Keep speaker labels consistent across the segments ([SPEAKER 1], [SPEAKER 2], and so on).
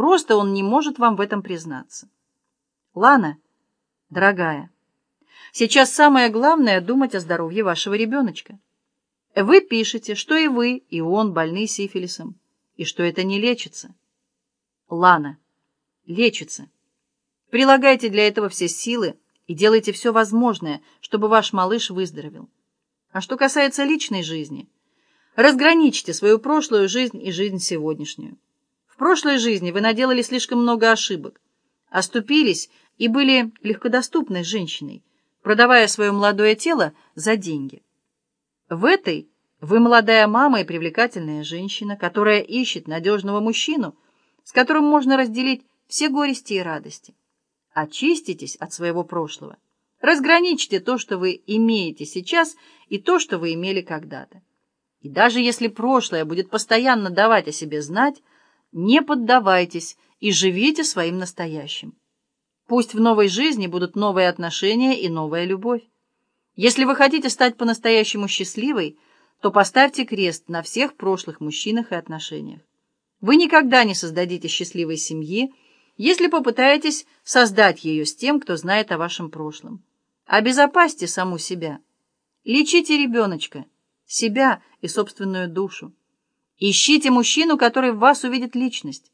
[SPEAKER 1] Просто он не может вам в этом признаться. Лана, дорогая, сейчас самое главное — думать о здоровье вашего ребеночка. Вы пишете, что и вы, и он больны сифилисом, и что это не лечится. Лана, лечится. Прилагайте для этого все силы и делайте все возможное, чтобы ваш малыш выздоровел. А что касается личной жизни, разграничьте свою прошлую жизнь и жизнь сегодняшнюю. Прошлой жизни вы наделали слишком много ошибок, оступились и были легкодоступной женщиной, продавая свое молодое тело за деньги. В этой вы молодая мама и привлекательная женщина, которая ищет надежного мужчину, с которым можно разделить все горести и радости. Очиститесь от своего прошлого. Разграничьте то, что вы имеете сейчас, и то, что вы имели когда-то. И даже если прошлое будет постоянно давать о себе знать, не поддавайтесь и живите своим настоящим. Пусть в новой жизни будут новые отношения и новая любовь. Если вы хотите стать по-настоящему счастливой, то поставьте крест на всех прошлых мужчинах и отношениях. Вы никогда не создадите счастливой семьи, если попытаетесь создать ее с тем, кто знает о вашем прошлом. Обезопасьте саму себя. Лечите ребеночка, себя и собственную душу. Ищите мужчину, который в вас увидит личность.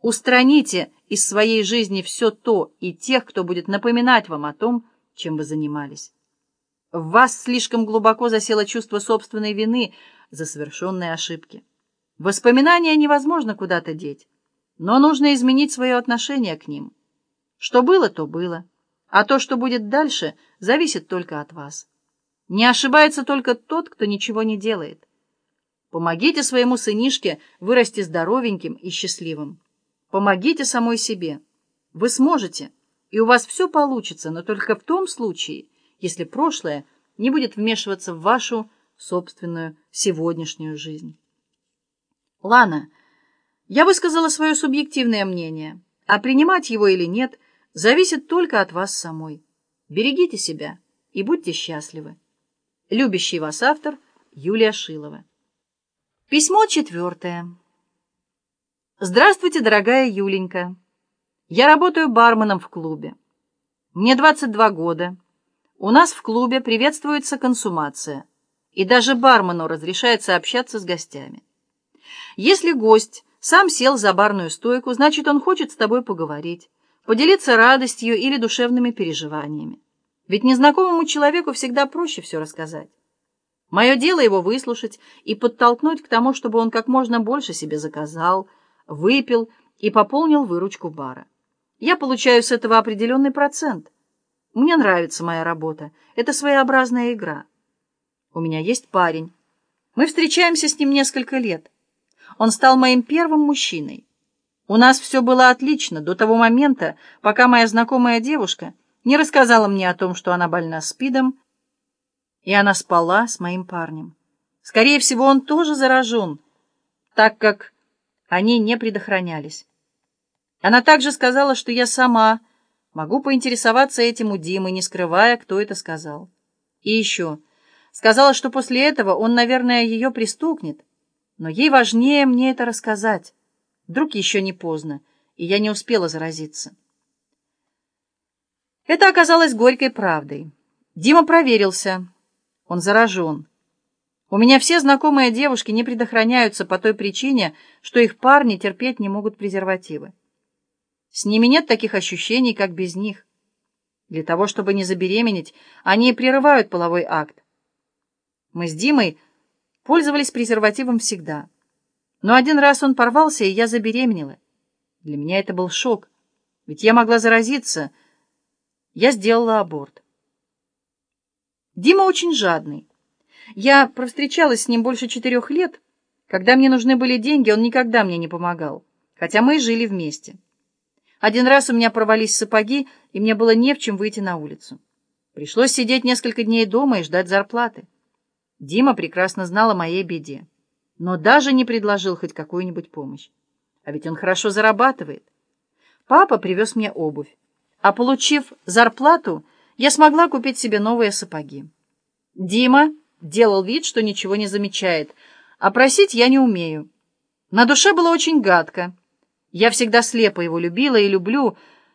[SPEAKER 1] Устраните из своей жизни все то и тех, кто будет напоминать вам о том, чем вы занимались. В вас слишком глубоко засело чувство собственной вины за совершенные ошибки. Воспоминания невозможно куда-то деть. Но нужно изменить свое отношение к ним. Что было, то было. А то, что будет дальше, зависит только от вас. Не ошибается только тот, кто ничего не делает. Помогите своему сынишке вырасти здоровеньким и счастливым. Помогите самой себе. Вы сможете, и у вас все получится, но только в том случае, если прошлое не будет вмешиваться в вашу собственную сегодняшнюю жизнь. Лана, я высказала свое субъективное мнение, а принимать его или нет зависит только от вас самой. Берегите себя и будьте счастливы. Любящий вас автор Юлия Шилова. Письмо четвертое. Здравствуйте, дорогая Юленька. Я работаю барменом в клубе. Мне 22 года. У нас в клубе приветствуется консумация, и даже бармену разрешается общаться с гостями. Если гость сам сел за барную стойку, значит, он хочет с тобой поговорить, поделиться радостью или душевными переживаниями. Ведь незнакомому человеку всегда проще все рассказать. Мое дело его выслушать и подтолкнуть к тому, чтобы он как можно больше себе заказал, выпил и пополнил выручку бара. Я получаю с этого определенный процент. Мне нравится моя работа. Это своеобразная игра. У меня есть парень. Мы встречаемся с ним несколько лет. Он стал моим первым мужчиной. У нас все было отлично до того момента, пока моя знакомая девушка не рассказала мне о том, что она больна СПИДом, и она спала с моим парнем. Скорее всего, он тоже заражен, так как они не предохранялись. Она также сказала, что я сама могу поинтересоваться этим у Димы, не скрывая, кто это сказал. И еще сказала, что после этого он, наверное, ее пристукнет, но ей важнее мне это рассказать. Вдруг еще не поздно, и я не успела заразиться. Это оказалось горькой правдой. Дима проверился. Он заражен. У меня все знакомые девушки не предохраняются по той причине, что их парни терпеть не могут презервативы. С ними нет таких ощущений, как без них. Для того, чтобы не забеременеть, они прерывают половой акт. Мы с Димой Пользовались презервативом всегда. Но один раз он порвался, и я забеременела. Для меня это был шок, ведь я могла заразиться. Я сделала аборт. Дима очень жадный. Я провстречалась с ним больше четырех лет. Когда мне нужны были деньги, он никогда мне не помогал, хотя мы и жили вместе. Один раз у меня порвались сапоги, и мне было не в чем выйти на улицу. Пришлось сидеть несколько дней дома и ждать зарплаты. Дима прекрасно знал о моей беде, но даже не предложил хоть какую-нибудь помощь. А ведь он хорошо зарабатывает. Папа привез мне обувь, а получив зарплату, я смогла купить себе новые сапоги. Дима делал вид, что ничего не замечает, а просить я не умею. На душе было очень гадко. Я всегда слепо его любила и люблю,